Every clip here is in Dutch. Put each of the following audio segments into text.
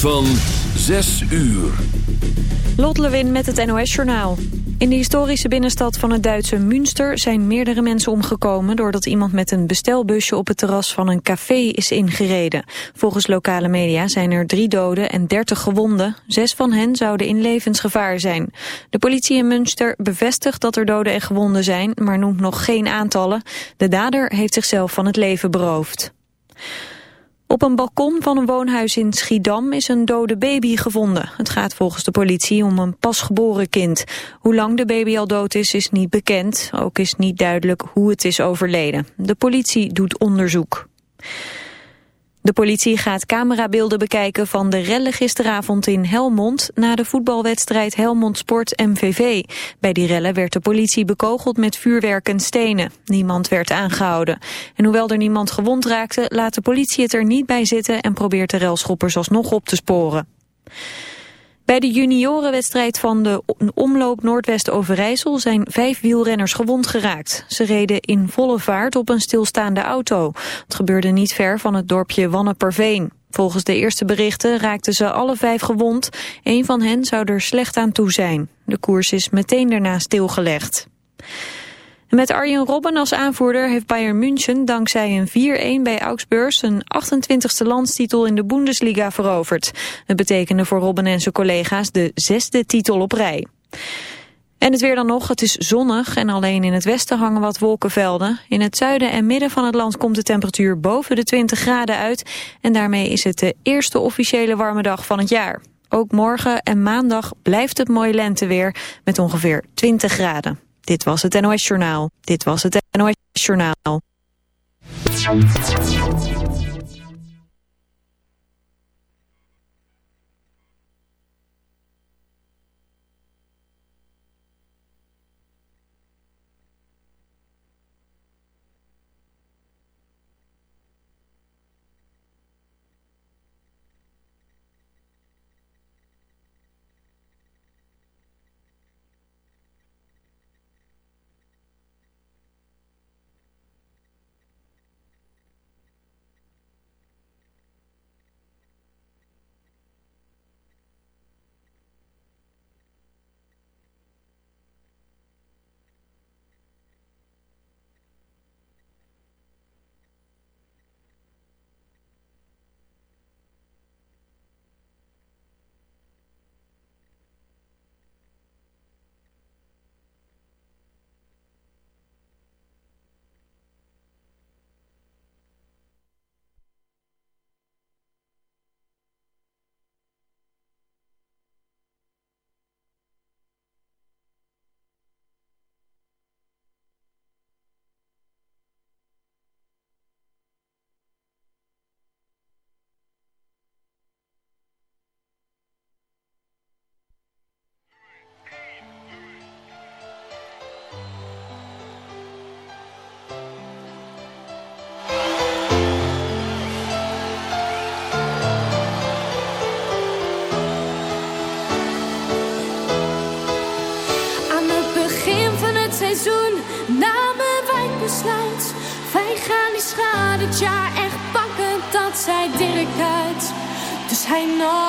van 6 uur. Lot Lewin met het NOS-journaal. In de historische binnenstad van het Duitse Münster zijn meerdere mensen omgekomen... doordat iemand met een bestelbusje op het terras van een café is ingereden. Volgens lokale media zijn er drie doden en dertig gewonden. Zes van hen zouden in levensgevaar zijn. De politie in Münster bevestigt dat er doden en gewonden zijn... maar noemt nog geen aantallen. De dader heeft zichzelf van het leven beroofd. Op een balkon van een woonhuis in Schiedam is een dode baby gevonden. Het gaat volgens de politie om een pasgeboren kind. Hoe lang de baby al dood is, is niet bekend. Ook is niet duidelijk hoe het is overleden. De politie doet onderzoek. De politie gaat camerabeelden bekijken van de rellen gisteravond in Helmond... na de voetbalwedstrijd Helmond Sport MVV. Bij die rellen werd de politie bekogeld met vuurwerk en stenen. Niemand werd aangehouden. En hoewel er niemand gewond raakte, laat de politie het er niet bij zitten... en probeert de relschoppers alsnog op te sporen. Bij de juniorenwedstrijd van de Omloop Noordwest-Overijssel zijn vijf wielrenners gewond geraakt. Ze reden in volle vaart op een stilstaande auto. Het gebeurde niet ver van het dorpje Wanneperveen. Volgens de eerste berichten raakten ze alle vijf gewond. Een van hen zou er slecht aan toe zijn. De koers is meteen daarna stilgelegd. Met Arjen Robben als aanvoerder heeft Bayern München dankzij een 4-1 bij Augsburg zijn 28e landstitel in de Bundesliga veroverd. Het betekende voor Robben en zijn collega's de zesde titel op rij. En het weer dan nog, het is zonnig en alleen in het westen hangen wat wolkenvelden. In het zuiden en midden van het land komt de temperatuur boven de 20 graden uit. En daarmee is het de eerste officiële warme dag van het jaar. Ook morgen en maandag blijft het mooi lenteweer met ongeveer 20 graden. Dit was het NOS Journaal. Dit was het NOS Journaal.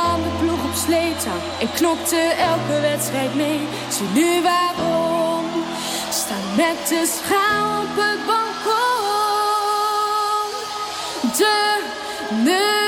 Nam de op sleeptouw en knokte elke wedstrijd mee. Zie nu waarom, staan met de schaal op het balkon. De nummer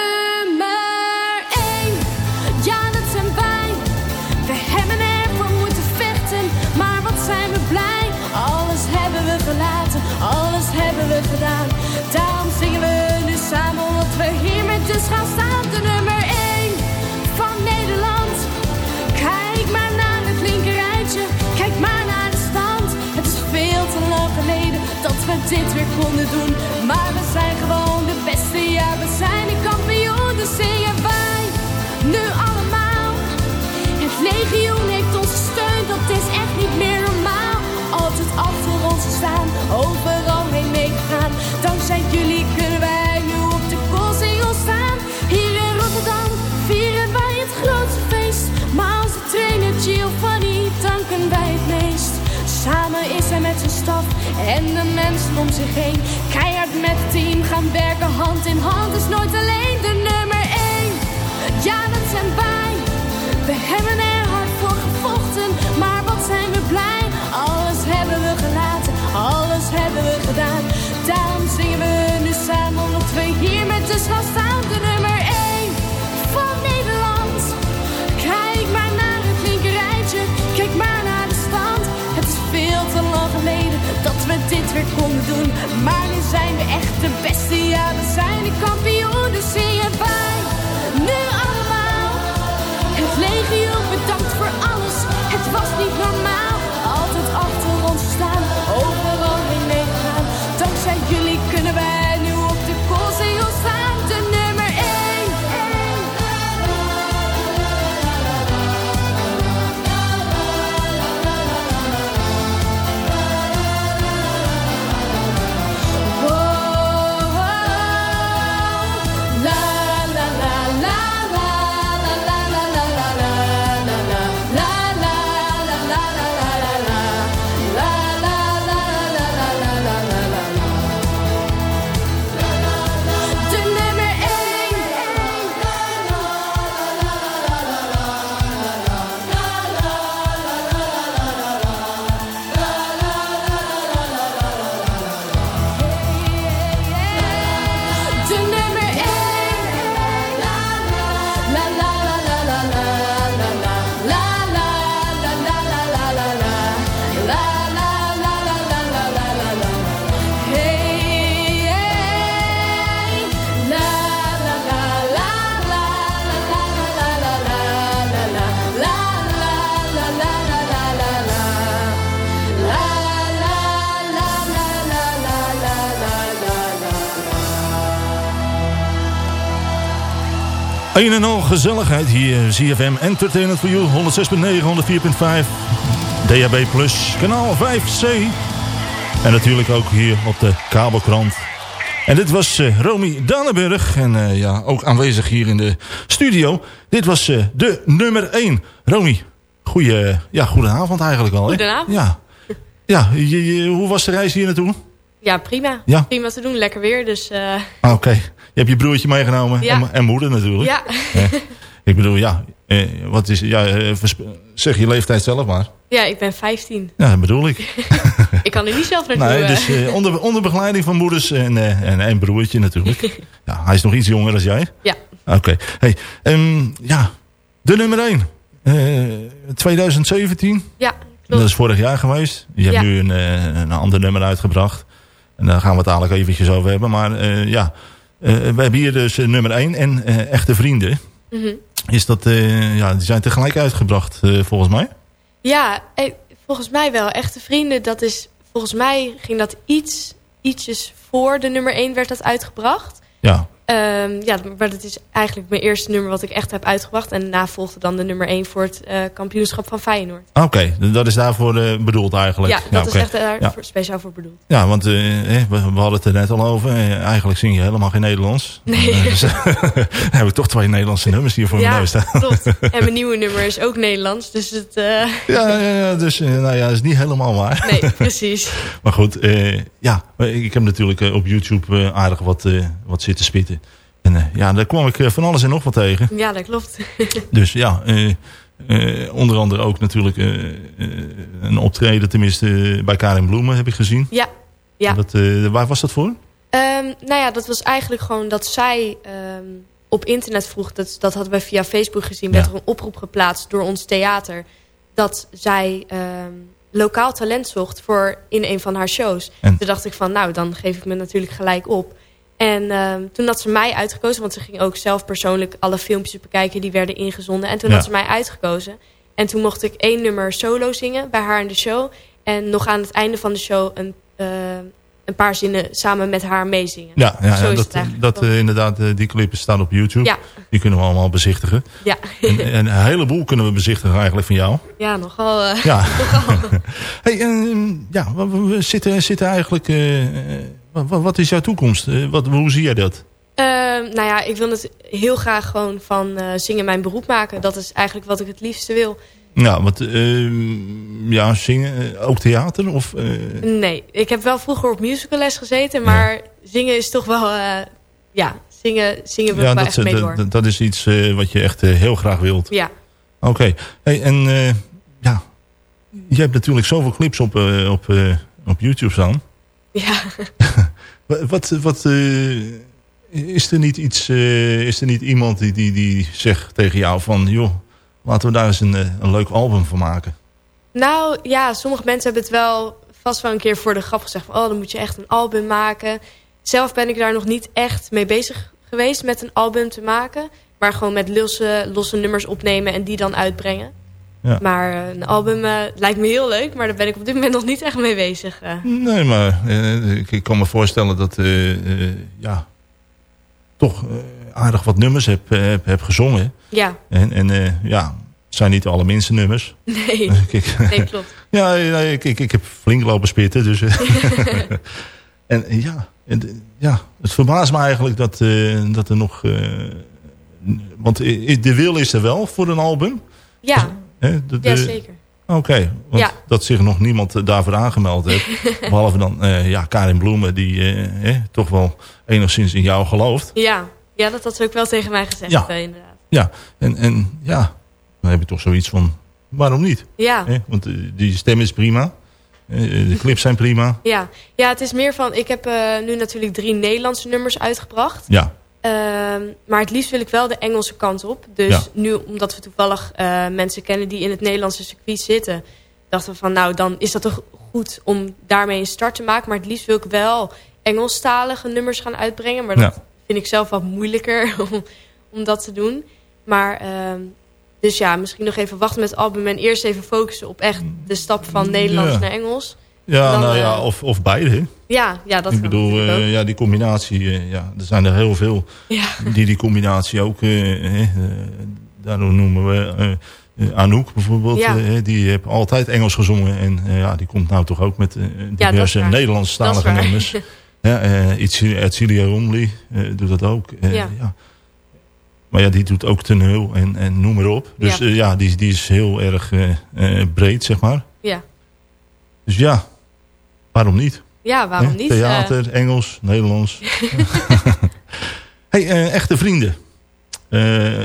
dit weer konden doen. Maar we zijn gewoon de beste, ja, we zijn de kampioen. Dus zingen wij nu allemaal. Het legioen heeft ons gesteund, dat is echt niet meer normaal. Altijd achter ons staan, overal heen. Dankzij en de mensen om zich heen. Keihard met team gaan werken, hand in hand is nooit alleen de nummer 1. Ja, dat zijn wij. We hebben er hard voor gevochten, maar wat zijn we blij. Alles hebben we gelaten, alles hebben we gedaan. Daarom zingen we nu samen nog twee hier met de staan. Weer konden doen. Maar nu zijn we echt de beste, ja we zijn de kampioen. Dus zingen wij nu allemaal. Het legioen bedankt Een en al gezelligheid hier, ZFM Entertainment for You, 106.9, 104.5, DHB+, kanaal 5C. En natuurlijk ook hier op de kabelkrant. En dit was eh, Romy Danenberg, en eh, ja, ook aanwezig hier in de studio. Dit was eh, de nummer 1. Romy, goeie, ja, goedenavond eigenlijk al. Hè? Goedenavond. Ja, ja je- je- hoe was de reis hier naartoe? Ja, prima. Ja. Prima te doen. Lekker weer. Dus eh, Ah, Oké, je hebt je broertje meegenomen Ja. en, en moeder natuurlijk. ja. Ik bedoel, ja, eh, wat is, ja eh, zeg je leeftijd zelf maar. ja, ik ben 15. Ja, dat bedoel ik. Ik kan er niet zelf naartoe. nee, eh. dus eh, onder, onder begeleiding van moeders en, eh, en een broertje natuurlijk. Ja, hij is nog iets jonger dan jij. Ja. Oké. Hey, ehm, ja, de nummer 1. 2017. Ja, Dat klopt. is vorig jaar geweest. Je hebt nu een, een ander nummer uitgebracht. En daar gaan we het dadelijk eventjes over hebben. Maar eh, ja, eh, we hebben hier dus eh, nummer 1 en Echte Vrienden. Mhm. Is dat, ja, die zijn tegelijk uitgebracht volgens mij. Ja, volgens mij wel. Echte vrienden, dat is... Volgens mij ging dat iets, ietsjes voor de nummer 1 werd dat uitgebracht. Ja, Ehm, ja, maar dat is eigenlijk mijn eerste nummer wat ik echt heb uitgebracht. En daarna volgde dan de nummer 1 voor het eh, kampioenschap van Feyenoord. oké. Dat is daarvoor eh, bedoeld eigenlijk. Ja, dat oké. is echt daar Ja. voor- speciaal voor bedoeld. Ja, want eh, eh, we, we hadden het er net al over. Eh, eigenlijk zing je helemaal geen Nederlands. Nee. Eh, dus, dan heb ik toch twee Nederlandse nummers hier voor Ja, neus staan. klopt. En mijn nieuwe nummer is ook Nederlands. Dus het... eh, Ja, ja, ja, dus eh, nou ja, dat is niet helemaal waar. nee, precies. Maar goed, eh, ja, ik heb natuurlijk eh, op YouTube eh, aardig wat, eh, wat zitten spitten. En eh, ja, daar kwam ik eh, van alles en nog wat tegen. Ja, dat klopt. Dus ja, eh, onder andere ook natuurlijk een optreden, tenminste bij Karin Bloemen heb ik gezien. Ja, ja. Dat, waar was dat voor? Ehm, nou ja, dat was eigenlijk gewoon dat zij ehm, op internet vroeg. Dat, dat hadden wij via Facebook gezien. Ja. Werd er een oproep geplaatst door ons theater. Dat zij ehm, lokaal talent zocht voor in een van haar shows. En- Toen dacht ik van, nou, dan geef ik me natuurlijk gelijk op. En ehm, toen had ze mij uitgekozen. Want ze ging ook zelf persoonlijk alle filmpjes bekijken. Die werden ingezonden. En toen Ja. had ze mij uitgekozen. En toen mocht ik één nummer solo zingen bij haar in de show. En nog aan het einde van de show een, eh, een paar zinnen samen met haar meezingen. Ja, ja, ja dat, dat eh, inderdaad, eh, die clips staan op YouTube. Ja, Die kunnen we allemaal bezichtigen. ja. En, en een heleboel kunnen we bezichtigen eigenlijk van jou. ja nogal. Ja. hey, ja, we zitten, zitten eigenlijk... wat, wat is jouw toekomst? Eh, wat, hoe zie jij dat? Ehm, nou ja, ik wil het heel graag gewoon van eh, zingen mijn beroep maken. Dat is eigenlijk wat ik het liefste wil. Ja, wat, ehm, ja, zingen, eh, ook theater? Of, Nee, ik heb wel vroeger op musicalles gezeten. Maar zingen is toch wel... ja, zingen, zingen we ja, wel dat, echt mee door. dat, dat is iets wat je echt heel graag wilt. Ja, Oké. Hey, en ja, je hebt natuurlijk zoveel clips op, op, op YouTube staan. ja. Wa- Wat, wat eh, is er niet iets, eh, is er niet iemand die, die, die zegt tegen jou van, joh, laten we daar eens een, eh, een leuk album van maken? Nou ja, sommige mensen hebben het wel vast wel een keer voor de grap gezegd. Van, oh, dan moet je echt een album maken. Zelf ben ik daar nog niet echt mee bezig geweest met een album te maken. Maar gewoon met losse, losse nummers opnemen en die dan uitbrengen. Ja. Maar eh, een album eh, lijkt me heel leuk, maar daar ben ik op dit moment nog niet echt mee bezig. eh. Nee, maar ik, ik kan me voorstellen dat, ja, toch aardig wat nummers heb, heb, heb gezongen. Ja, En, en ja, het zijn niet de allerminste nummers. nee, Kijk, nee klopt. Ja, ik, ik, ik heb flink lopen spitten. Dus, en ja, en, ja, het verbaast me eigenlijk dat, dat er nog... want de wil is er wel voor een album. Ja, Hè? De- ja zeker. Oké, want Ja. dat zich nog niemand daarvoor aangemeld heeft. behalve dan eh, ja, Karin Bloemen, die eh, toch wel enigszins in jou gelooft. Ja, ja dat had ze ook wel tegen mij gezegd, Ja. eh, inderdaad. Ja, en, en ja, dan heb je toch zoiets van, waarom niet? Ja? Want die stem is prima. De clips zijn prima. ja. ja, het is meer van... Ik heb nu natuurlijk drie Nederlandse nummers uitgebracht. Ja, Ehm, maar het liefst wil ik wel de Engelse kant op. Dus Ja. nu, omdat we toevallig eh, mensen kennen die in het Nederlandse circuit zitten... dachten we van, nou, dan is dat toch goed om daarmee een start te maken. Maar het liefst wil ik wel Engelstalige nummers gaan uitbrengen. Maar dat Ja. vind ik zelf wat moeilijker om, om dat te doen. Maar, ehm, dus ja, misschien nog even wachten met het album... en eerst even focussen op echt de stap van Nederlands Ja. naar Engels. Ja Dan, nou ja, eh, of, of beide. Ja, ja dat Ik bedoel, eh, ja, die combinatie, eh, ja, er zijn er heel veel Ja, die die combinatie ook, eh, daardoor noemen we Anouk bijvoorbeeld, Ja. die heeft altijd Engels gezongen en ja, die komt nou toch ook met diverse waar. Nederlandstalige nummers. Ja, Edcilia Romley doet dat ook. Ja. ja. Maar ja, die doet ook toneel en, en noem maar op. Dus Ja. ja, ja die, die is heel erg breed, zeg maar. ja. Dus ja, waarom niet? ja waarom niet? Eh, Theater, Engels, Nederlands. hey, eh, echte vrienden. Eh,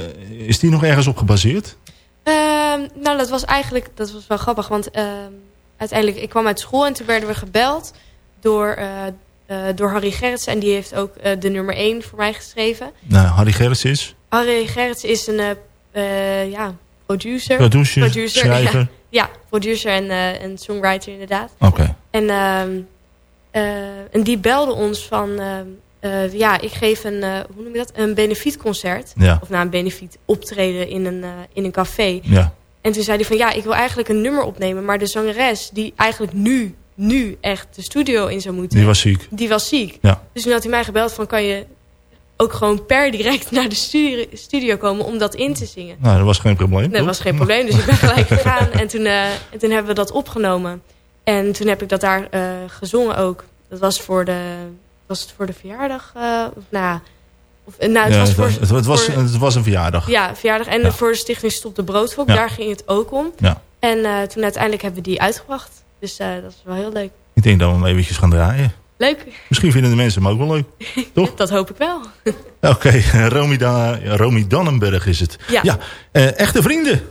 is die nog ergens op gebaseerd? Ehm, nou, dat was eigenlijk dat was wel grappig. Want ehm, uiteindelijk, ik kwam uit school en toen werden we gebeld door, eh, eh, door Harry Gerritsen. En die heeft ook eh, de nummer 1 voor mij geschreven. Nou, Harry Gerrits is Harry Gerritsen is een eh, eh, ja, producer. producer, Producer, schrijver. Ja, producer en, eh, en songwriter inderdaad. Oké, En, ehm, eh, en die belde ons van... ehm, eh, ja, ik geef een, eh, hoe noem je dat? Een benefietconcert. ja, Of nou, een benefiet optreden in een, in een café. ja. En toen zei hij van ja, ik wil eigenlijk een nummer opnemen. Maar de zangeres die eigenlijk nu, nu echt de studio in zou moeten. Die was ziek. die was ziek. Ja. Dus toen had hij mij gebeld van kan je ook gewoon per direct naar de studio, komen om dat in te zingen. Nou, dat was geen probleem. Nee, dat was geen probleem. Dus ik ben gelijk gegaan. En toen, en toen hebben we dat opgenomen. En toen heb ik dat daar eh, gezongen ook. Dat was voor de, was het voor de verjaardag? of, nou, ja, of, nou, het Ja, was het, voor, het, het was, voor- het was een verjaardag. ja, verjaardag. En Ja. voor de stichting Stop de Broodvolk. Ja. Daar ging het ook om. Ja. En eh, toen uiteindelijk hebben we die uitgebracht. Dus eh, dat is wel heel leuk. Ik denk dat we hem eventjes gaan draaien. Leuk, Misschien vinden de mensen hem ook wel leuk. Toch? dat hoop ik wel. Oké, Romy, ja, Romy Dannenberg is het. Ja. echte vrienden.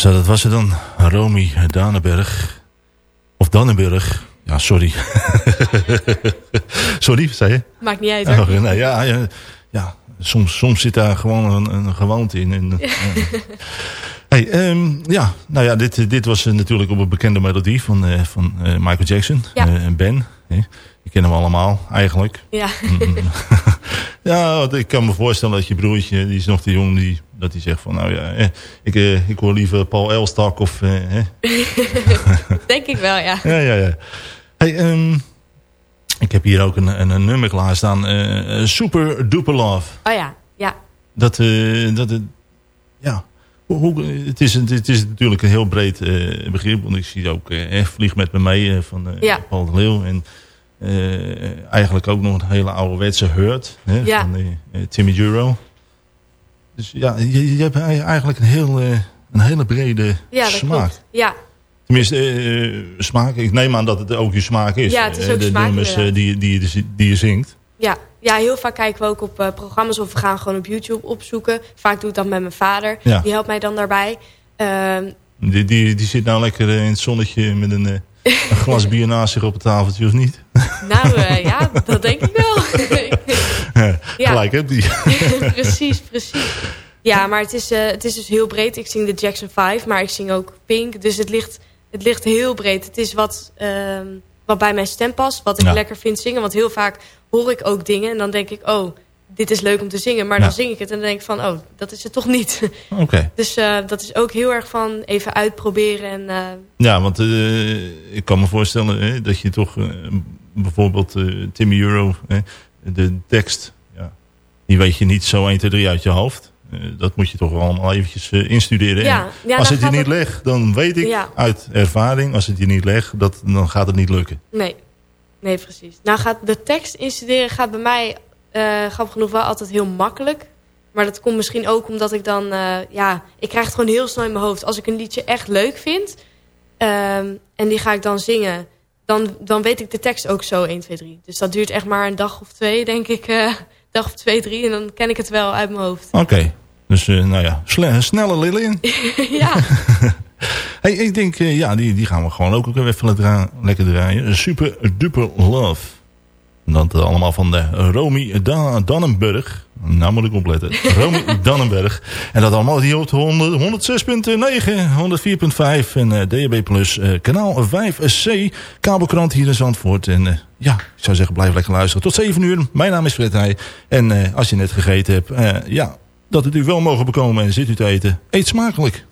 Zo, dat was het dan. Romy Danenberg. Of Dannenburg. Ja, sorry. sorry, zei je? Maakt niet uit hoor. Oh, nee, ja, ja, ja soms, soms zit daar gewoon een, een gewoonte in. En, ja. Hey, ehm, ja, nou ja, dit, dit was eh, natuurlijk op een bekende melodie van, eh, van eh, Michael Jackson. Ja. En Ben. hè. Die kennen we allemaal, eigenlijk. Ja. ja, ik kan me voorstellen dat je broertje, die is nog te jong, die, dat hij zegt van, nou ja, ik, eh, ik hoor liever Paul Elstak of... eh, hè. Denk ik wel, ja. Ja, ja, ja. Hey, ehm, ik heb hier ook een, een, een nummer klaarstaan. eh Super Duper Love. Oh ja, ja. Dat, dat het, ja, hoe, hoe- het, is, het is natuurlijk een heel breed begrip. Want ik zie ook Vlieg met me mee van Ja. Paul de Leeuw. En eigenlijk ook nog een hele ouderwetse Hurt hè, Ja. van eh, eh, Timmy Duro. Dus ja, je, je hebt eigenlijk een, heel, eh, een hele brede Ja, smaak. klopt. Ja, Tenminste, eh, smaak. Ik neem aan dat het ook je smaak is. Ja, het is Eh, ook de smaak nummers eh, die, die, die, die je zingt. ja. ja, heel vaak kijken we ook op eh, programma's of we gaan gewoon op YouTube opzoeken. Vaak doe ik dat met mijn vader. Ja. Die helpt mij dan daarbij. Ehm, Die, die, die zit nou lekker eh, in het zonnetje met een, eh, een glas bier naast zich op het tafeltje, of niet? nou eh, ja, dat denk ik wel. Ja. Gelijk, hè? Die, precies, precies. Ja, maar het is, eh, het is dus heel breed. Ik zing de Jackson 5, maar ik zing ook Pink. Dus het ligt, het ligt heel breed. Het is wat, ehm, wat bij mijn stem past, wat ik Ja. lekker vind zingen. Want heel vaak hoor ik ook dingen en dan denk ik... oh, dit is leuk om te zingen. Maar Ja. dan zing ik het en dan denk ik van... oh, dat is het toch niet. Oké. dus eh, dat is ook heel erg van even uitproberen. En, eh, Ja, want eh, ik kan me voorstellen hè, dat je toch bijvoorbeeld Timmy Euro, hè, de tekst, ja, die weet je niet zo 1, 2, 3 uit je hoofd. Dat moet je toch wel allemaal eventjes instuderen. Ja, ja, als het je niet het- legt, dan weet ik uit ervaring, als het je niet legt, dat, dan gaat het niet lukken. nee, nee, precies. Nou gaat de tekst instuderen gaat bij mij... eh grappig genoeg wel altijd heel makkelijk. Maar dat komt misschien ook omdat ik dan... eh, ja, ik krijg het gewoon heel snel in mijn hoofd. Als ik een liedje echt leuk vind... ehm, en die ga ik dan zingen... Dan, dan weet ik de tekst ook zo 1, 2, 3. Dus dat duurt echt maar een dag of twee, denk ik. eh dag of twee, drie. En dan ken ik het wel uit mijn hoofd. Oké, dus nou ja, snelle Lillian. ja, Hey, ik denk, ja, die, die gaan we gewoon ook even lekker draaien. Super Duper Love. En Dat eh, allemaal van de Romy da Dannenberg. Nou moet ik opletten. Romy Dannenberg. En dat allemaal hier op de 100 106.9, 104.5 en eh, DHB Plus. eh, kanaal 5C. Kabelkrant hier in Zandvoort. En eh, ja, ik zou zeggen, blijf lekker luisteren. Tot 7 uur. Mijn naam is Fred Heij. En eh, als je net gegeten hebt, eh, ja, dat het u wel mogen bekomen en zit u te eten. Eet smakelijk.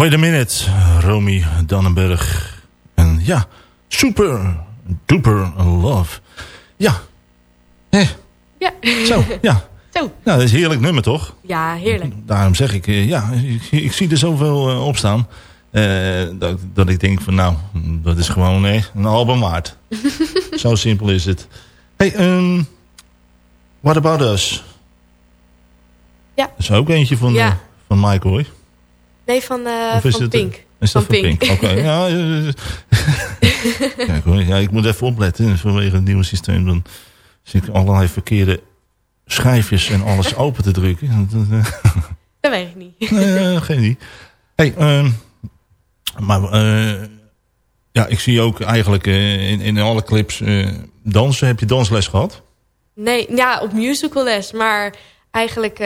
Wait a minute, Romy Dannenberg. En ja, super duper love. Ja. Eh. Ja. Zo, ja. Zo. Nou, dat is een heerlijk nummer, toch? Ja, heerlijk. Daarom zeg ik, eh, ja, ik, ik zie er zoveel uh, op staan. Uh, dat, dat ik denk van, nou, dat is gewoon eh, een album waard. Zo simpel is het. Hey, um, What About Us? Ja. Dat is ook eentje van, ja. uh, van Michael, hoor. Nee, van, uh, van Pink. Is van Pink? Pink. Oké, okay. ja, Kijk hoor, ja, ik moet even opletten vanwege het nieuwe systeem. Dan zit ik allerlei verkeerde schijfjes en alles open te drukken. dat weet ik niet. nee, geen idee. Hey, um, maar uh, ja, ik zie ook eigenlijk uh, in, in alle clips dansen. Heb je dansles gehad? Nee, ja, op musical les. Maar eigenlijk,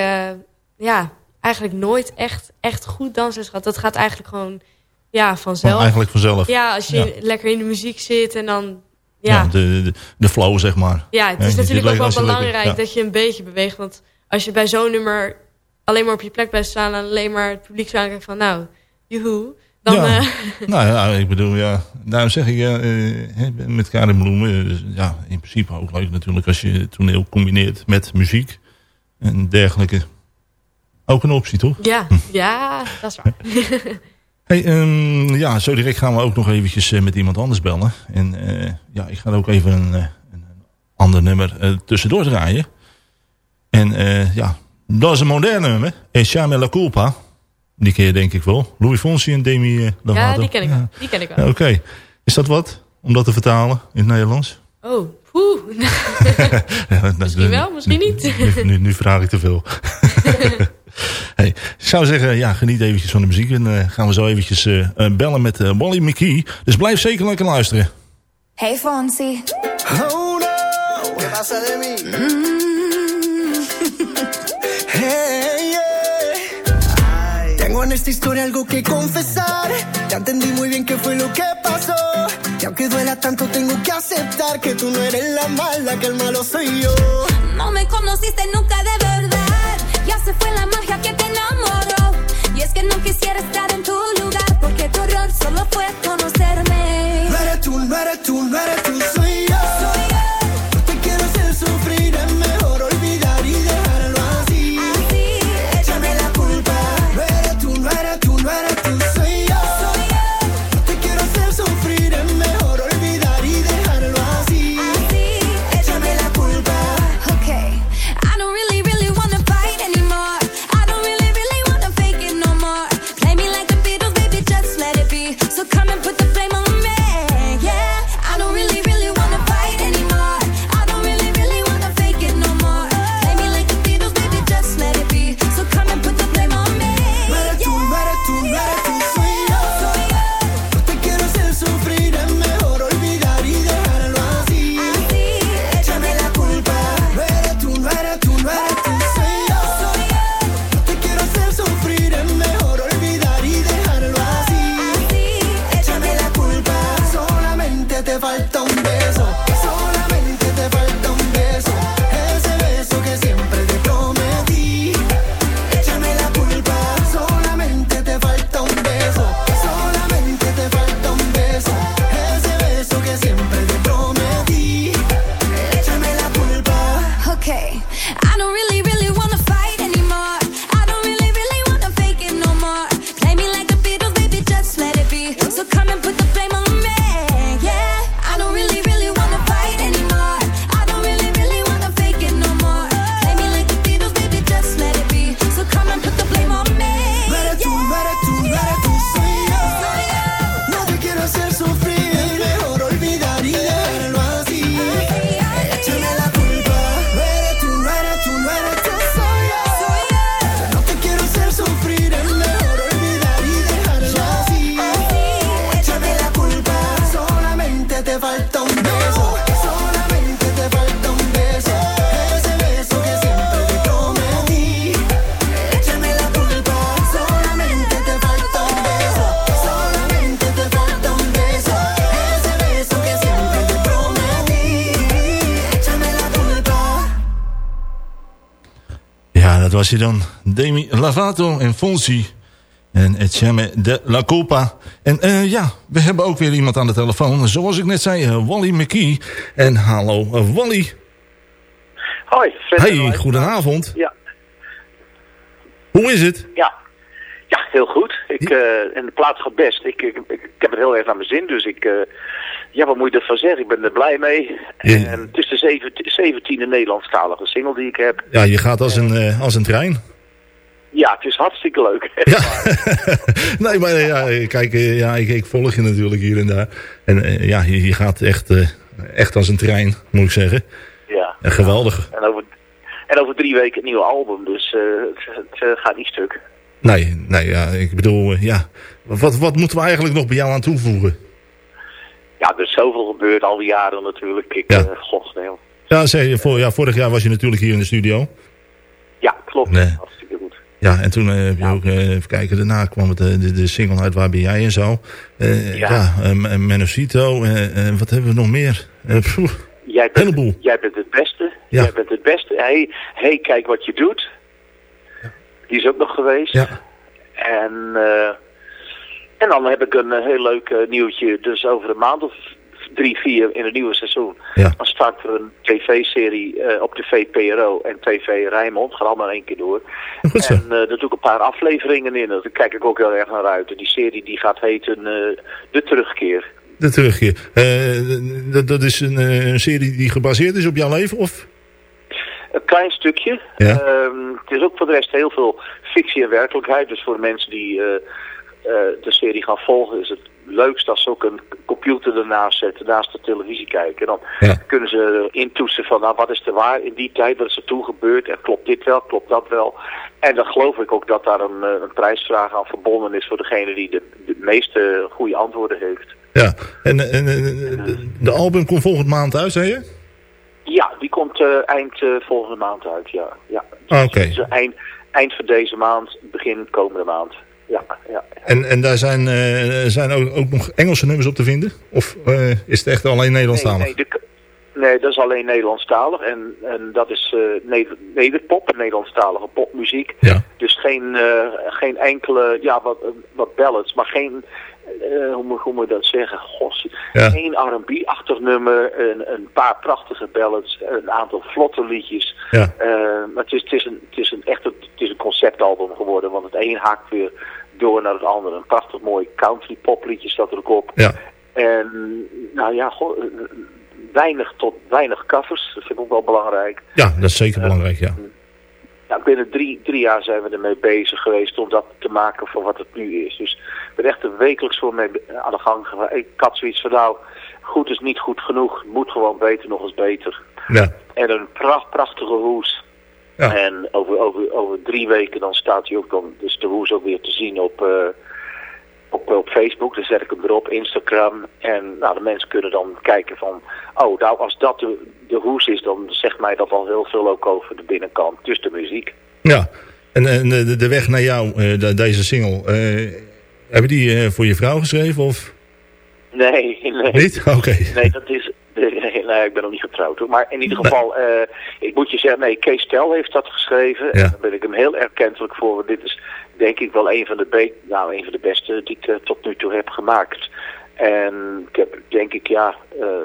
ja, eigenlijk nooit echt, echt goed dansles gehad. Dat gaat eigenlijk gewoon ja, vanzelf. Eigenlijk vanzelf. Ja, als je ja. lekker in de muziek zit en dan... Ja, ja de, de, de, flow, zeg maar. Ja, het is natuurlijk ook wel belangrijk lekker, dat je een beetje beweegt. Want als je bij zo'n nummer alleen maar op je plek blijft staan... en alleen maar het publiek zo aankijkt van... nou, joehoe, dan... Ja. Uh... nou ja, ik bedoel, ja... Daarom zeg ik, ja, uh, met Karin Bloemen... Dus, ja, in principe ook leuk natuurlijk als je toneel combineert met muziek... en dergelijke. Ook een optie, toch? Ja, ja dat is waar. Hey, um, ja, zo direct gaan we ook nog eventjes uh, met iemand anders bellen. En uh, ja, ik ga ook even een, uh, een ander nummer tussendoor draaien. En ja, dat is een moderne nummer. Echame la culpa. Die ken je denk ik wel. Louis Fonsi en Demi Lovato. Ja, die ken ik wel. Die ken ik wel. Ja, Oké. Okay. Is dat wat? Om dat te vertalen in het Nederlands? Oh, poeh. ja, misschien wel, misschien niet. nu, nu, nu vraag ik te veel. Hey, ik zou zeggen, ja, geniet eventjes van de muziek. En uh, gaan we zo eventjes uh, bellen met uh, Wally McKee. Dus blijf zeker lekker luisteren. Hey Fonsi. Oh no, ¿qué pasa de mí? Mm. hey, yeah. Tengo en esta historia algo que confesar. Ya entendí muy bien qué fue lo que pasó. Y aunque duela tanto, tengo que aceptar que tú no eres la mala, que el malo soy yo. No me conociste nunca se fue la magia que te enamoró. Y es que no quisiera estar en tu lugar, porque tu error solo fue conocerme. No eres tú, no eres tú, no eres tú, was hij dan. Demi Lavato en Fonsi. En Etienne de la Copa. En uh, ja, we hebben ook weer iemand aan de telefoon. Zoals ik net zei, uh, Wally McKee. En hallo uh, Wally. Hoi. Hey, goedenavond. Ja. Hoe is het? Ja. Ja, heel goed. Ik, en de plaats gaat best. Ik, ik, ik, heb het heel erg naar mijn zin, dus ik... Ja, wat moet je ervan zeggen? Ik ben er blij mee. Ja. En het is de zeventiende Nederlandstalige single die ik heb. Ja, je gaat als een, uh, als een trein. Ja, het is hartstikke leuk. Ja. nee, maar ja, kijk, ja, ik, ik, volg je natuurlijk hier en daar. En ja, je, je gaat echt, echt als een trein, moet ik zeggen. Ja. En geweldig. En over, en over drie weken een nieuw album, dus het, het gaat niet stuk. Nee, nee, ja, ik bedoel, ja. Wat, wat moeten we eigenlijk nog bij jou aan toevoegen? Ja, er is zoveel gebeurd al die jaren natuurlijk. Ik, ja. uh, godsneel. Ja, zei je, voor, ja, vorig jaar was je natuurlijk hier in de studio. Ja, klopt. Nee. Hartstikke goed. Ja, en toen uh, heb je ja. ook, uh, even kijken, daarna kwam het, de, de single uit Waar ben jij en zo. Uh, ja, ja Menosito, wat hebben we nog meer? jij, bent, heleboel. jij bent het beste. Ja. Jij bent het beste. Hey, hey, kijk wat je doet. Die is ook nog geweest. Ja. En, uh, en dan heb ik een uh, heel leuk uh, nieuwtje. Dus over een maand of drie, vier in het nieuwe seizoen. Ja. Dan start er een tv-serie op de VPRO en TV Rijnmond. Gaat allemaal één keer door. Goed. En daar doe ik een paar afleveringen in. Daar kijk ik ook heel erg naar uit. En die serie die gaat heten De Terugkeer. De Terugkeer. dat, dat is een, een serie die gebaseerd is op jouw leven? Of? Een klein stukje. Ja. Um, het is ook voor de rest heel veel fictie en werkelijkheid. Dus voor de mensen die uh, uh, de serie gaan volgen is het leukst als ze ook een computer ernaast zetten, naast de televisie kijken. En dan ja. kunnen ze intoetsen van nou, wat is er waar in die tijd, wat is er toen gebeurd en klopt dit wel, klopt dat wel. En dan geloof ik ook dat daar een, een prijsvraag aan verbonden is voor degene die de, de meeste goede antwoorden heeft. Ja, en, en, en de album komt volgende maand uit, zei je? Ja, die komt uh, eind uh, volgende maand uit, ja. ja. Ah, Oké. Okay. Dus eind, eind van deze maand, begin komende maand. Ja, ja. En, en daar zijn, uh, zijn ook, ook, nog Engelse nummers op te vinden? Of is het echt alleen Nederlandstalig? Nee, nee, de, nee, dat is alleen Nederlandstalig. En, en dat is neder, nederpop, Nederlandstalige popmuziek. Ja. Dus geen, geen enkele, ja, wat, wat ballads, maar geen... Uh, hoe, moet, hoe moet dat zeggen? Gos. Ja. R&B-achtig nummer, een, een, paar prachtige ballads, een aantal vlotte liedjes. Ja. Uh, maar het is, het is, een, het is een echt het is een conceptalbum geworden, want het een haakt weer door naar het andere. Een prachtig mooi country pop liedje staat er ook op. Ja. En nou ja, goh, weinig tot weinig covers, dat vind ik ook wel belangrijk. Ja, dat is zeker belangrijk, ja. Ja, binnen drie, drie jaar zijn we ermee bezig geweest om dat te maken voor wat het nu is. Dus ik ben echt er wekelijks voor mee aan de gang gegaan. Ik had zoiets van nou, goed is niet goed genoeg. Moet gewoon beter, nog eens beter. Ja. En een pracht, prachtige hoes. Ja. En over, over, over drie weken dan staat hij ook dan, dus de hoes ook weer te zien op, uh, op, op Facebook. Dan zet ik hem erop, Instagram. En nou, de mensen kunnen dan kijken van, oh nou als dat de, de hoes is, dan zegt mij dat al heel veel ook over de binnenkant. Dus de muziek. Ja, en, en de, de weg naar jou, de, deze single, uh, heb je die voor je vrouw geschreven of? Nee, nee. Niet? Oké. Okay. Nee, dat is, nee, nee, ik ben nog niet getrouwd hoor. Maar in ieder geval, ik moet je zeggen, nee, Kees Tel heeft dat geschreven. Ja. En daar ben ik hem heel erkentelijk voor. Dit is denk ik wel een van de, be nou, een van de beste die ik tot nu toe heb gemaakt. En ik heb denk ik ja,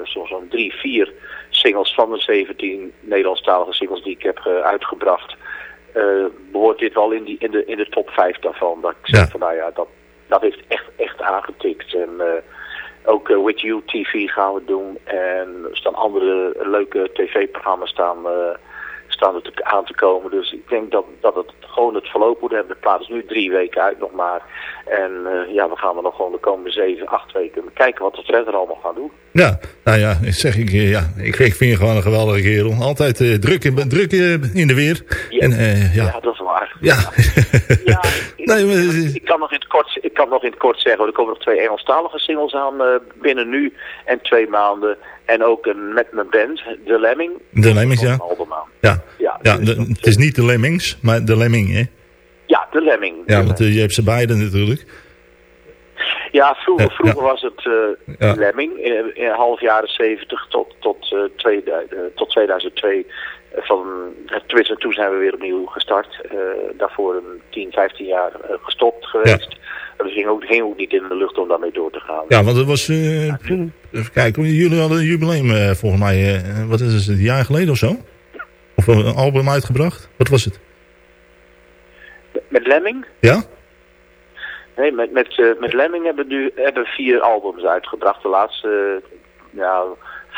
zo'n zo drie, vier singles van de 17 Nederlandstalige singles die ik heb uh, uitgebracht. Uh, behoort dit wel in, die, in, de, in de top 5 daarvan. Dat ik zeg van nou ja, dat, dat heeft echt, echt aangetikt. En uh, ook uh, With You TV gaan we doen. En er staan andere leuke tv-programma's staan, uh, staan te, aan te komen. Dus ik denk dat, dat het gewoon het verloop moet hebben. De plaat is nu drie weken uit nog maar. En uh, ja, we gaan er nog gewoon de komende zeven, acht weken kijken wat we verder allemaal gaan doen. Ja, nou ja, zeg ik, ja, ik, vind je gewoon een geweldige kerel. Altijd uh, druk, in, druk in de weer. Ja, en, ja. ja, dat Ja. ja ik, nee, maar, ik, kan nog in het kort, ik kan nog in het kort zeggen, er komen nog twee Engelstalige singles aan uh, binnen nu en twee maanden. En ook een, met mijn band, De Lemming. De Lemmings, ja. Ja, ja, ja dus de, het is niet De Lemmings, maar De Lemming, hè? Ja, De Lemming. Ja, want uh, je hebt ze beide natuurlijk. Ja, vroeger, vroeger ja. was het uh, Ja. Lemming. In, in half jaren 70 tot, tot, uh, twee, uh, tot 2002 van, tenminste, toen zijn we weer opnieuw gestart. Eh, daarvoor een 10, 15 jaar eh, gestopt geweest. En we ging ook, ging ook niet in de lucht om daarmee door te gaan. Ja, want het was... eh, even kijken, jullie hadden een jubileum volgens mij... wat is het, een jaar geleden of zo? Of een album uitgebracht? Wat was het? Met Lemming? Ja? Nee, met, met, met Lemming hebben we nu hebben vier albums uitgebracht de laatste ja,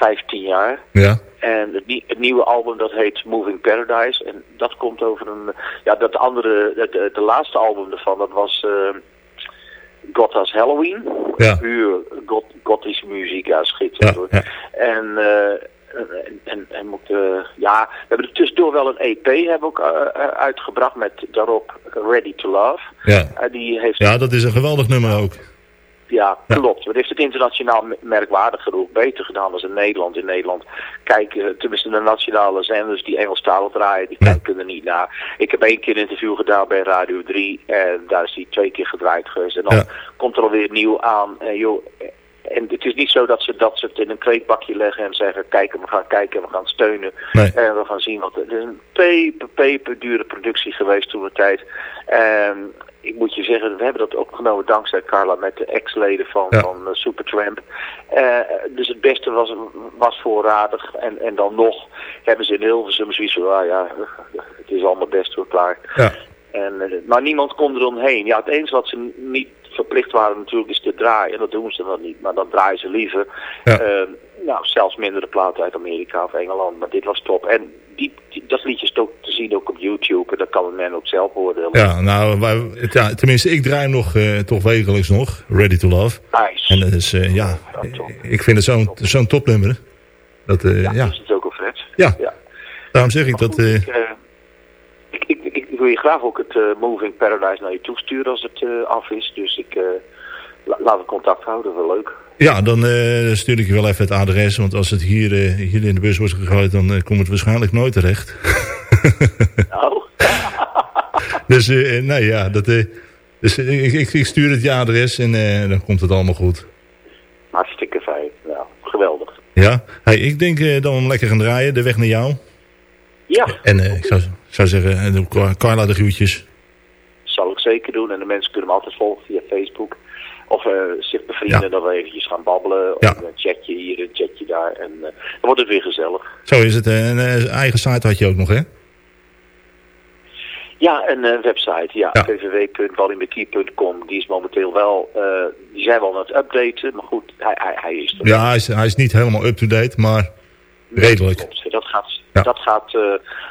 15 jaar. Ja. En het, nie- het nieuwe album dat heet Moving Paradise. En dat komt over een... Ja, dat andere... De laatste album ervan, dat was... eh Gotha's Halloween. Ja. Puur got, gothische muziek. Ja, schitterend Ja, hoor. ja. En... eh, en, en, en moet, eh, ja, we hebben er tussendoor wel een EP hebben ook, uitgebracht met daarop Ready to Love. Ja. Die heeft ja, dat is een geweldig nummer ook. Ja, klopt. Maar heeft het internationaal me- merkwaardig genoeg beter gedaan dan in Nederland. In Nederland kijken, tenminste de nationale zenders die Engelstalig draaien, die kijken er niet naar. Ik heb één keer een interview gedaan bij Radio 3 en daar is die twee keer gedraaid geweest. En dan Ja. komt er alweer nieuw aan. En, joh, en het is niet zo dat ze, dat ze het in een kreetbakje leggen en zeggen, kijken, we gaan kijken en we gaan steunen. Nee. En we gaan zien wat het is een peper, peper dure productie geweest toen de tijd. En ik moet je zeggen, we hebben dat opgenomen dankzij Carla met de ex-leden van, Ja. van eh, Supertramp. Eh, dus het beste was, was voorradig. En, en dan nog hebben ze in Hilversum zoiets van, ah ja, het is allemaal best wel klaar. Ja. En, eh, maar niemand kon er omheen. Ja, het enige wat ze niet verplicht waren natuurlijk is te draaien. En dat doen ze dan niet. Maar dan draaien ze liever. Ja. eh, nou, zelfs mindere platen uit Amerika of Engeland. Maar dit was top. En die, die- dat liedje is ook te zien ook op YouTube. En dat kan men ook zelf oordelen. Ja, nou, wij, ja, tenminste, ik draai nog, eh, toch wekelijks nog, Ready to Love. Nice. En dat is, eh, ja, ik vind het zo'n zo'n topnummer. Dat, eh, ja, ja, is het ook al Fred. Ja. ja. daarom zeg ik dat... ik, ik, ik, wil je graag ook het Moving Paradise naar je toe sturen als het eh, af is. Dus ik la, laten we contact houden, wel leuk. Ja, dan eh, stuur ik je wel even het adres. Want als het hier, eh, hier in de bus wordt gegooid, dan eh, komt het waarschijnlijk nooit terecht. Nou, dus nee, ja, dat, dus, ik, ik, ik stuur het je adres en dan komt het allemaal goed. hartstikke fijn. Nou, geweldig. Ja, hey, ik denk dat we hem lekker gaan draaien, de weg naar jou. Ja, En ik zou, zou zeggen, Carla de groetjes. zal ik zeker doen. En de mensen kunnen me altijd volgen via Facebook. Of eh, zich bevrienden, Ja. dat we eventjes gaan babbelen. Ja. Of een chatje hier, een chatje daar. En eh, dan wordt het weer gezellig. Zo is het. eh, En eh, eigen site had je ook nog, hè? Ja, een website, ja, Ja. Die is momenteel wel, die zijn wel aan het updaten, maar goed, hij, hij, hij is er. Ja, hij is, hij is niet helemaal up-to-date, maar redelijk. Dat gaat, Ja. dat gaat,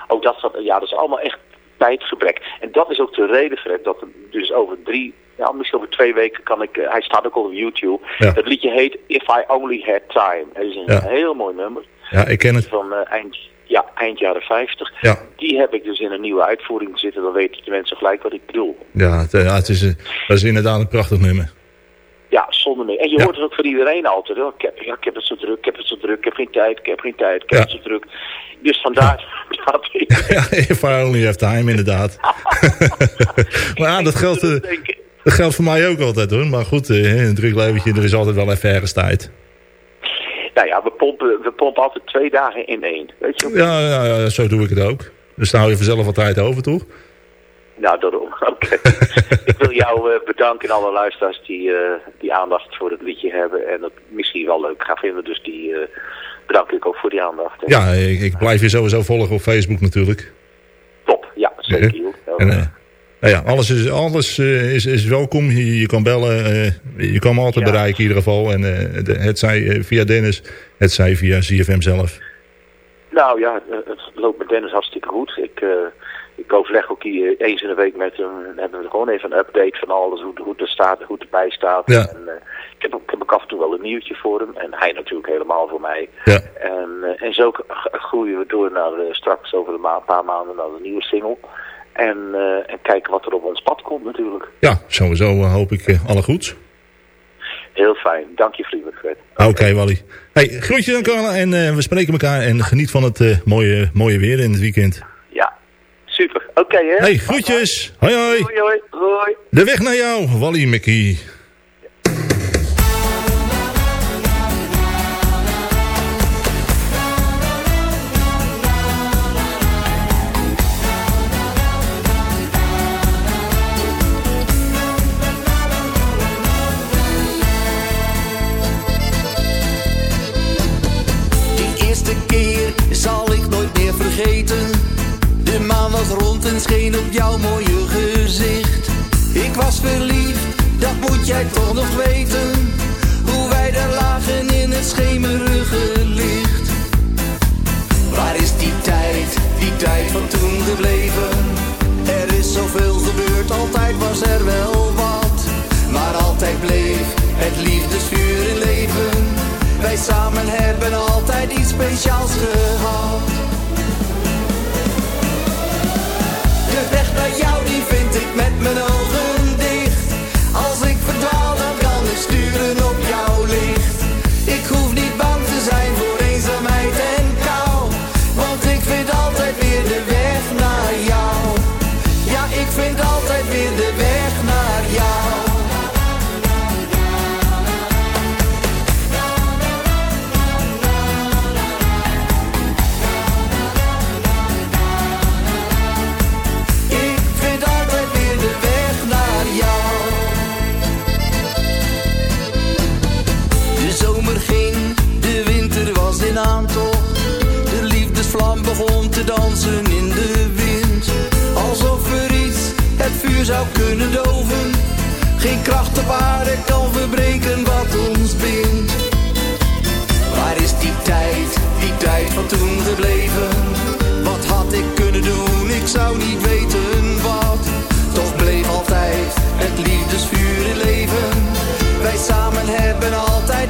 ook dat gaat, ja, dat is allemaal echt tijdgebrek. En dat is ook de reden, Fred, dat dus over drie, ja, misschien over twee weken kan ik, eh, hij staat ook al op YouTube. Ja. Dat liedje heet If I Only Had Time. Het is een Ja. heel mooi nummer Ja, ik ken het. van eh, eind, ja, eind jaren 50. Ja, Die heb ik dus in een nieuwe uitvoering zitten, dan weten de mensen gelijk wat ik bedoel. ja, het, eh, ja het is, dat is inderdaad een prachtig nummer. Ja, zonder meer. En je Ja. hoort het ook van iedereen altijd. hoor. Ik, heb, ja, ik heb het zo druk, ik heb het zo druk, ik heb geen tijd, ik heb geen tijd, ik heb het zo druk. Dus vandaar dat ik... Ja, if I only have time, inderdaad. maar ja, dat geldt, eh, dat geldt voor mij ook altijd, hoor. Maar goed, eh, in een druk leventje, er is altijd wel even ergens tijd. Nou ja, we pompen, we pompen altijd twee dagen in één. Weet je? Ja, ja, ja, zo doe ik het ook. Dus dan hou je vanzelf wat tijd over, toch? Nou, daarom. Oké. ik wil jou eh, bedanken en alle luisteraars die, eh, die aandacht voor het liedje hebben. En dat misschien wel leuk gaan vinden. Dus die eh, bedank ik ook voor die aandacht. hè. Ja, ik, ik blijf je sowieso volgen op Facebook natuurlijk. Top. Ja, zeker. En, nou ja, alles is, alles, is, is welkom. Je, je kan bellen. je kan me altijd Ja. bereiken in ieder geval. En het zij via Dennis, het zij via CFM zelf. Nou ja, het loopt met Dennis hartstikke goed. Ik, ik overleg ook hier eens in de week met hem. Dan hebben we gewoon even een update van alles, hoe, hoe het er staat en hoe het erbij staat. Ja. En, eh, ik, heb, ik heb ook af en toe wel een nieuwtje voor hem. En hij natuurlijk helemaal voor mij. Ja, En, eh, en zo groeien we door naar eh, straks over een ma- paar maanden naar de nieuwe single. En, en kijken wat er op ons pad komt natuurlijk. ja sowieso hoop ik alle goeds. Heel fijn. Dank je vriendelijk, Fred. Oké, Wally. Hey, groetjes aan Carla en we spreken elkaar. En geniet van het mooie, mooie weer in het weekend. Super. Oké hè. Hey, groetjes. Hoi, hoi. Hoi, hoi. Hoi. De weg naar jou, Wally Mickey.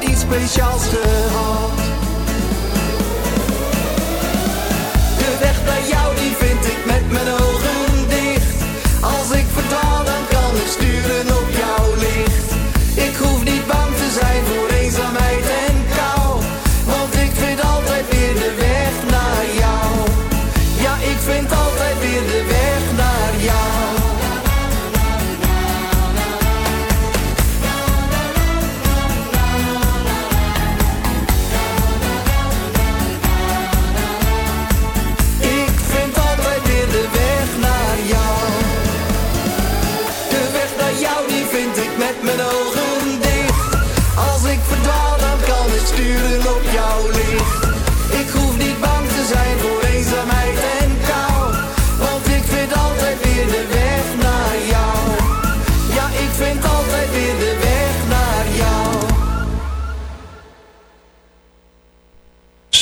Iets speciaals. De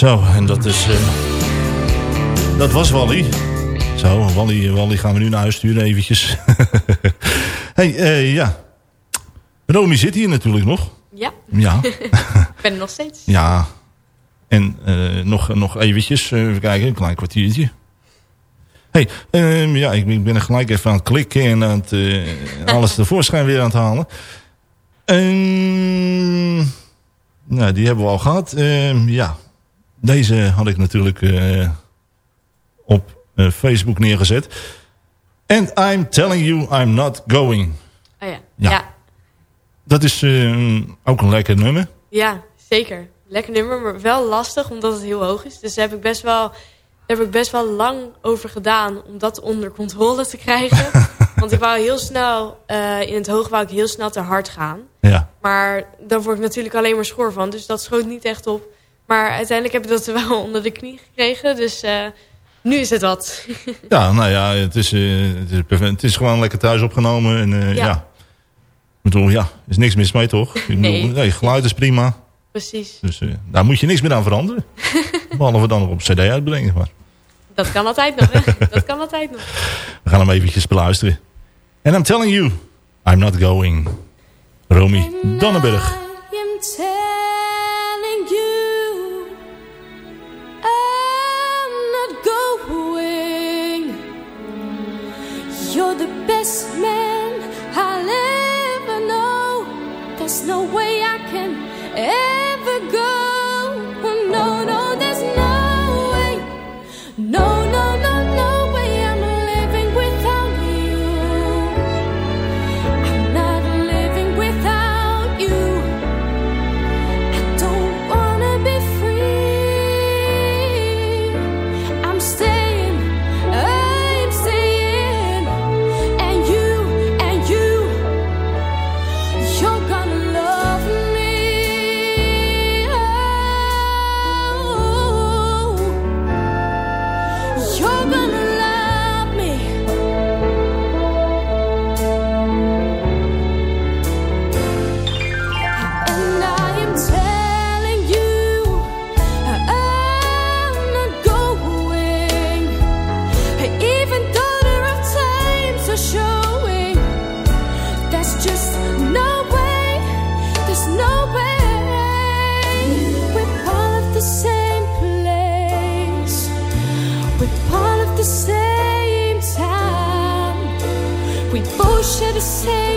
Zo, en dat is... eh, dat was Wally. Zo, Wally, Wally gaan we nu naar huis sturen eventjes. hey, eh, ja. Romy zit hier natuurlijk nog. Ja, Ja, ik ben er nog steeds. ja. En eh, nog, nog eventjes, even kijken, een klein kwartiertje. hey, ehm, ja, ik, ben- ik ben er gelijk even aan het klikken en aan het, alles tevoorschijn weer aan het halen. Ehm, nou, die hebben we al gehad. Ehm, ja, deze had ik natuurlijk eh, op eh, Facebook neergezet. And I'm telling you I'm not going. Oh ja. Ja. Ja. Dat is eh, ook een lekker nummer. Ja, zeker. Lekker nummer, maar wel lastig omdat het heel hoog is. Dus daar heb ik best wel, heb ik best wel lang over gedaan om dat onder controle te krijgen. Want ik wou heel snel, in het hoog wou ik heel snel te hard gaan. Ja, Maar daar word ik natuurlijk alleen maar schoor van. Dus dat schoot niet echt op. Maar uiteindelijk heb ik dat wel onder de knie gekregen. Dus eh, nu is het wat. ja nou ja, het is, eh, het, is perfect. het is gewoon lekker thuis opgenomen. En, eh, ja. Ja. Ik bedoel, ja, er is niks mis mee toch? Ik bedoel, Nee. nee, geluid is prima. Precies. Dus eh, daar moet je niks meer aan veranderen. Behalve dan nog op cd uitbrengen. Maar Dat kan altijd nog. Hè? Dat kan altijd nog. we gaan hem eventjes beluisteren. And I'm telling you, I'm not going. Romy Dannenberg. The best man I'll ever know. There's no way I can ever say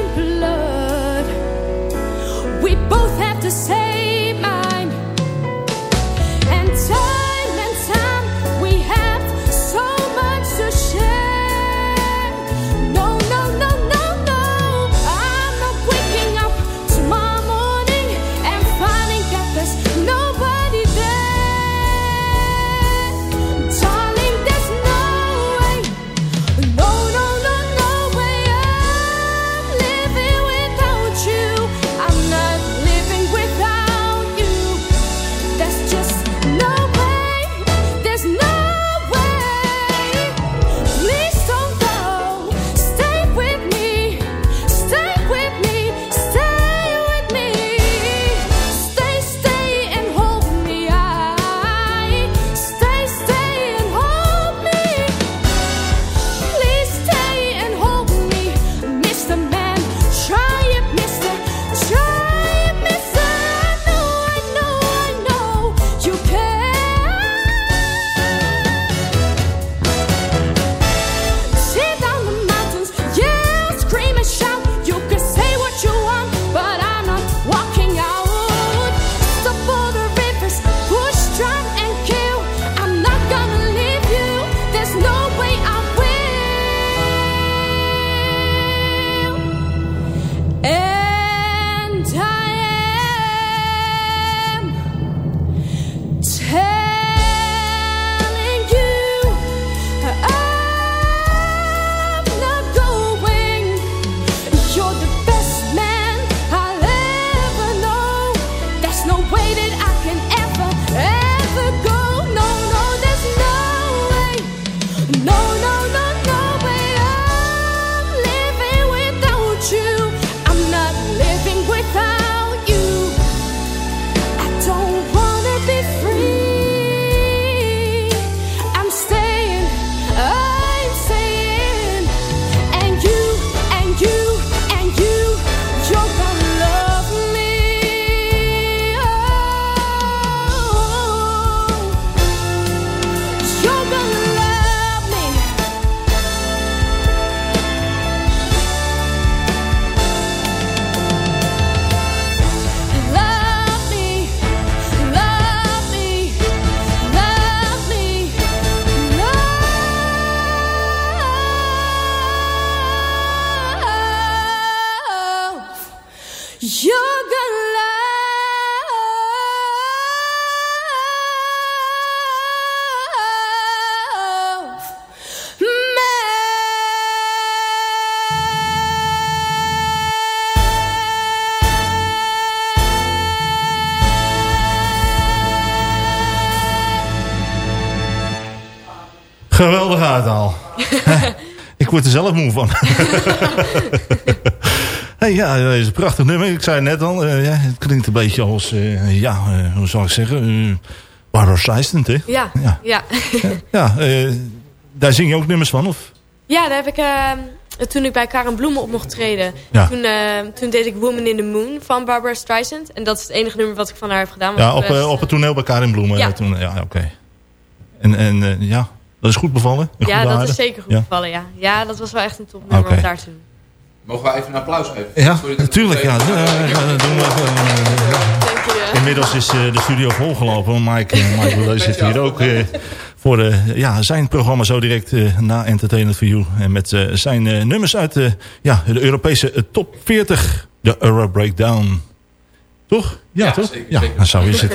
word er zelf moe van. hey, ja, dat is een prachtig nummer. Ik zei het net al. eh, ja, het klinkt een beetje als, eh, ja, eh, hoe zou ik zeggen... Uh, Barbara Streisand, hè? Ja, Ja. ja. Ja, eh, daar zing je ook nummers van, of? Ja, daar heb ik... toen ik bij Karen Bloemen op mocht treden... Ja. Toen, eh, toen deed ik Woman in the Moon van Barbara Streisand. En dat is het enige nummer wat ik van haar heb gedaan. Ja, op, op het toneel bij Karin Bloemen. Ja. Toen, ja, oké. En, en eh, ja, dat is goed bevallen? Ja, dat aarde? is zeker goed Ja. gevallen, ja. Ja, dat was wel echt een topnummer Oké. om daar te doen. Mogen we even een applaus geven? Ja, natuurlijk. Ja, ja, ja, dat doen we. ja. Dank je. Inmiddels is eh, de studio volgelopen. Mike, eh, Mike Boulet zit hier ook eh, voor eh, ja, zijn programma zo direct eh, na Entertainment for You. En met zijn nummers uit ja, de Europese top 40. De Euro Breakdown. Toch? Ja, Ja, toch? zeker, ja, zeker. nou, zo is het.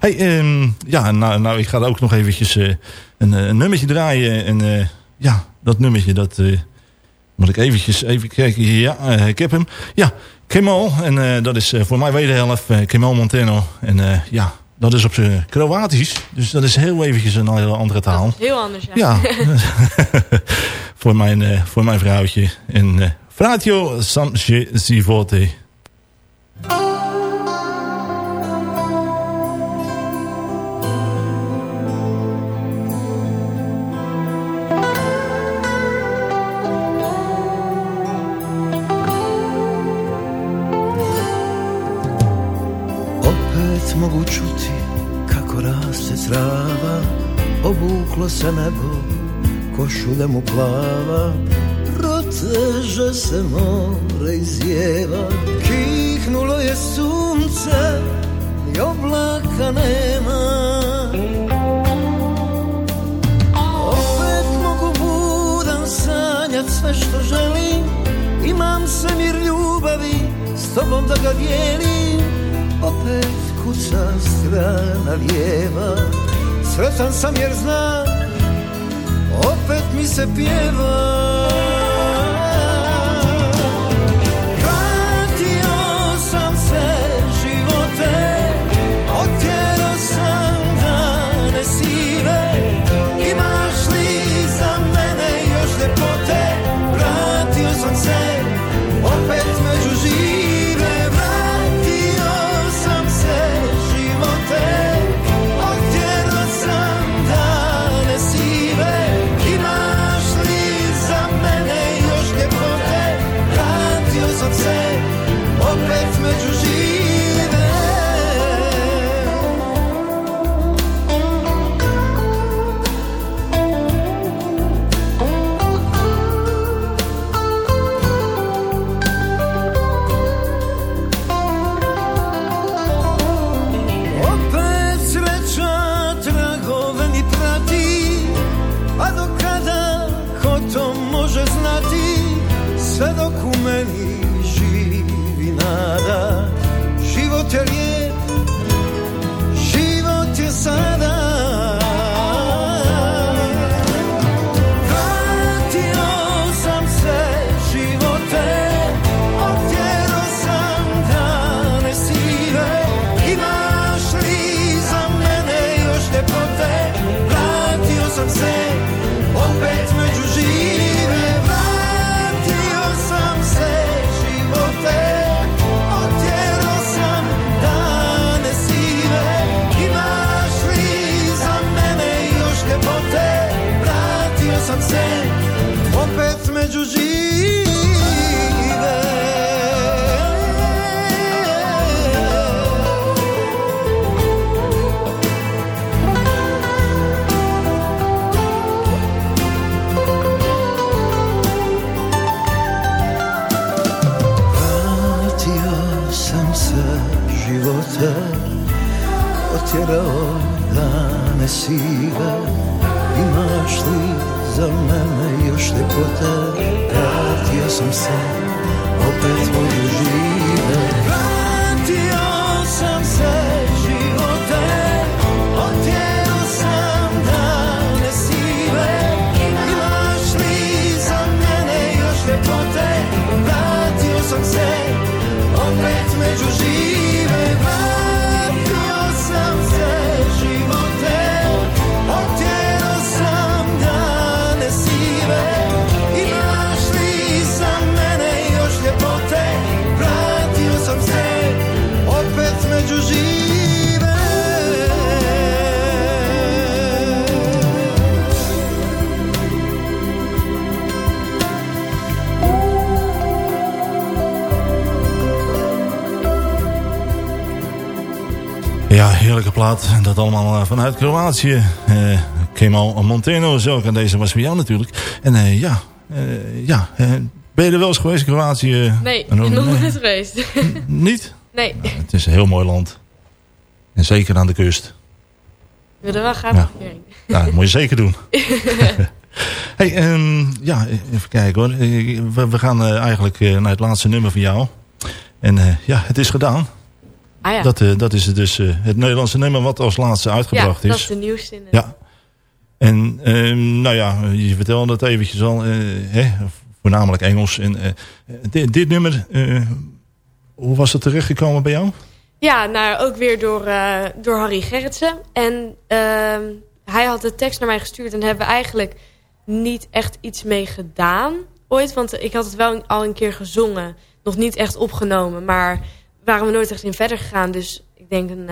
hey, ehm, ja, nou, nou, ik ga ook nog eventjes eh, een, eh, een nummertje draaien. En eh, ja, dat nummertje, dat eh, moet ik eventjes even kijken. Ja, ik heb hem. Ja, Kemal. En eh, dat is eh, voor mij wederhelft uh, Kemal Monteno. En eh, ja, dat is op zijn Kroatisch. Dus dat is heel eventjes een hele andere taal. Heel anders, ja. Ja, voor, mijn, voor mijn vrouwtje. En Fratio San Zivote. Opet mogu čuti kako raste trava Obuklo se nebo, košulja mu plava Teže se more izjeva. Kihnulo je sunce i oblaka nema. Opet mogu budan sanjat sve što želim. Imam svemir ljubavi s tobom da ga dijelim. Opet kuća strana lijeva. Sretan sam jer znam Opet mi se pjeva Dat allemaal eh, vanuit Kroatië. Eh Kemal Monteno, zo. En deze was voor jou natuurlijk. En eh, ja, ja ben je er wel eens geweest in Kroatië? Nee, En ook- nog nooit geweest. Niet? nee, Het is een heel mooi land. En zeker aan de kust. we willen wel graag Ja. Ja, dat moet je zeker doen. hey, ehm, ja, even kijken hoor. We, we gaan eigenlijk naar het laatste nummer van jou. En ja, het is gedaan. Ah ja, Dat, eh, dat is dus eh, het Nederlandse nummer wat als laatste ja uitgebracht dat is. is de nieuwste inderdaad. Ja. En ehm, nou ja, je vertelde het eventjes al. eh, hè, voornamelijk Engels. En, dit, dit nummer, hoe was het terechtgekomen bij jou? Ja, nou, ook weer door, door Harry Gerritsen. En ehm, hij had de tekst naar mij gestuurd en hebben we eigenlijk niet echt iets mee gedaan ooit. Want ik had het wel al een keer gezongen. Nog niet echt opgenomen, maar waren we nooit echt in verder gegaan. Dus ik denk een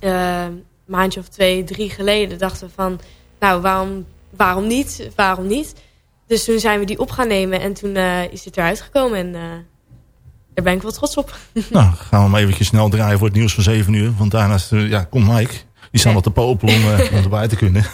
ehm, maandje of twee, drie geleden dachten we van... Nou, waarom, waarom niet? Waarom niet? Dus toen zijn we die op gaan nemen en toen eh, is het eruit gekomen. En daar ben ik wel trots op. Nou, gaan we hem eventjes snel draaien voor het nieuws van 7 uur. Want daarnaast ja, komt Mike. Die staat Ja. al te popelen om, om erbij te kunnen.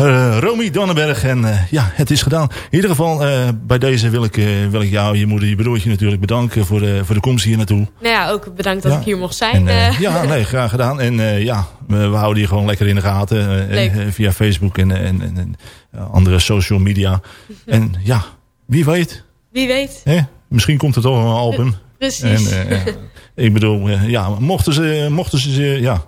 Uh, Romy Dannenberg. En uh, ja, het is gedaan. In ieder geval, uh, bij deze wil ik, wil ik jou, je moeder, je broertje natuurlijk bedanken voor de, voor de komst hier naartoe. Nou ja, ook bedankt dat ja. ik hier mocht zijn. En, ja, nee, graag gedaan. En ja, we, houden je gewoon lekker in de gaten. via Facebook en, en, en, andere social media. en ja, wie weet. Wie weet. Hè? Misschien komt het toch een album. Precies. En, ik bedoel, ja, mochten ze, mochten ze ja,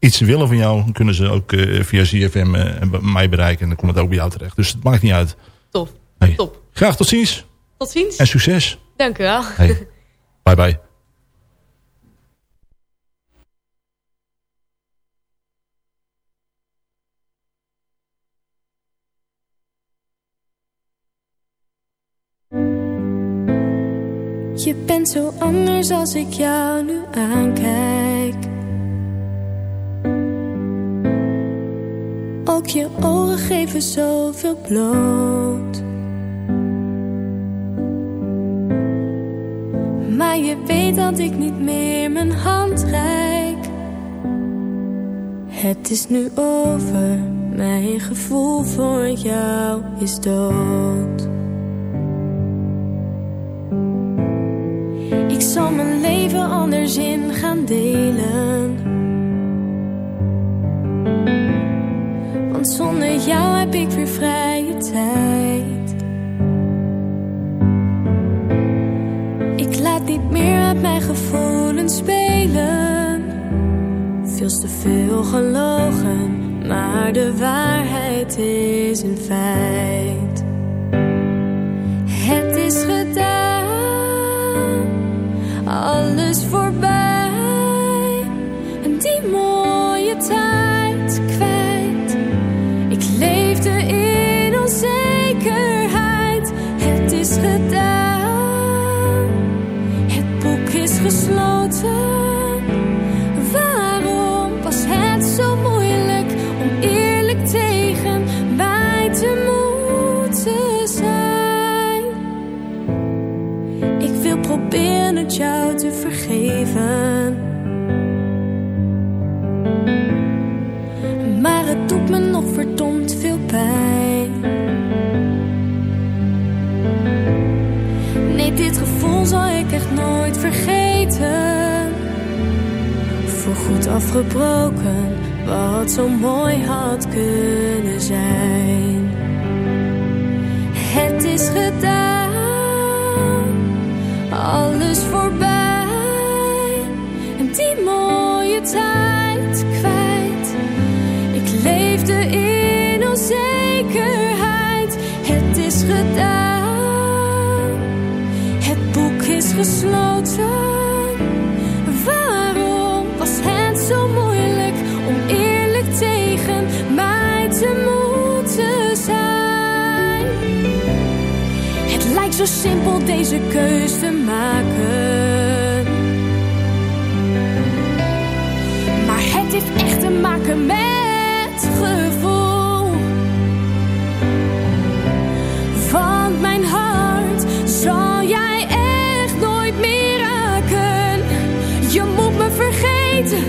iets willen van jou, kunnen ze ook uh, via ZFM uh, mij bereiken. En dan komt het ook bij jou terecht. Dus het maakt niet uit. Top. Hey. Top. Graag tot ziens. Tot ziens. En succes. Dank u wel. Hey. Bye bye. Je bent zo anders als ik jou nu aankijk. Ook je ogen geven zoveel bloot. Maar je weet dat ik niet meer mijn hand reik. Het is nu over, mijn gevoel voor jou is dood. Ik zal mijn leven anders in gaan delen. Zonder jou heb ik weer vrije tijd. Ik laat niet meer uit mijn gevoelens spelen. Veel te veel gelogen, maar de waarheid is een feit. Afgebroken, wat zo mooi had kunnen zijn. Het is gedaan, alles voorbij. En die mooie tijd kwijt. Ik leefde in onzekerheid. Het is gedaan. Het boek is gesloten. Zo simpel deze keus te maken. Maar het heeft echt te maken met gevoel. Want mijn hart zal jij echt nooit meer raken. Je moet me vergeten,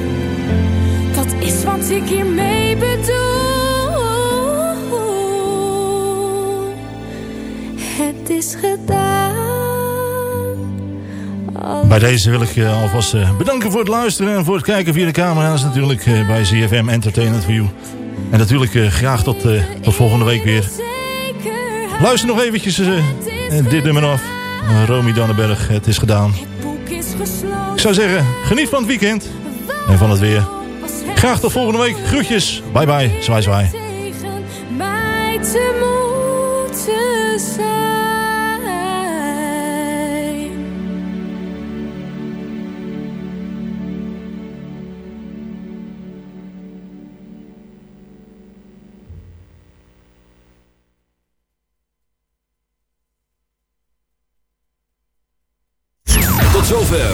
dat is wat ik hiermee Bij deze wil ik je alvast uh, bedanken voor het luisteren en voor het kijken via de camera's natuurlijk uh, bij CFM Entertainment You. En natuurlijk graag tot, tot volgende week weer. Luister nog eventjes dit nummer af. Romy Dannenberg, het is gedaan. Ik zou zeggen, geniet van het weekend en van het weer. Graag tot volgende week. Groetjes. Bye bye. Zwaai zwaai. Mij te.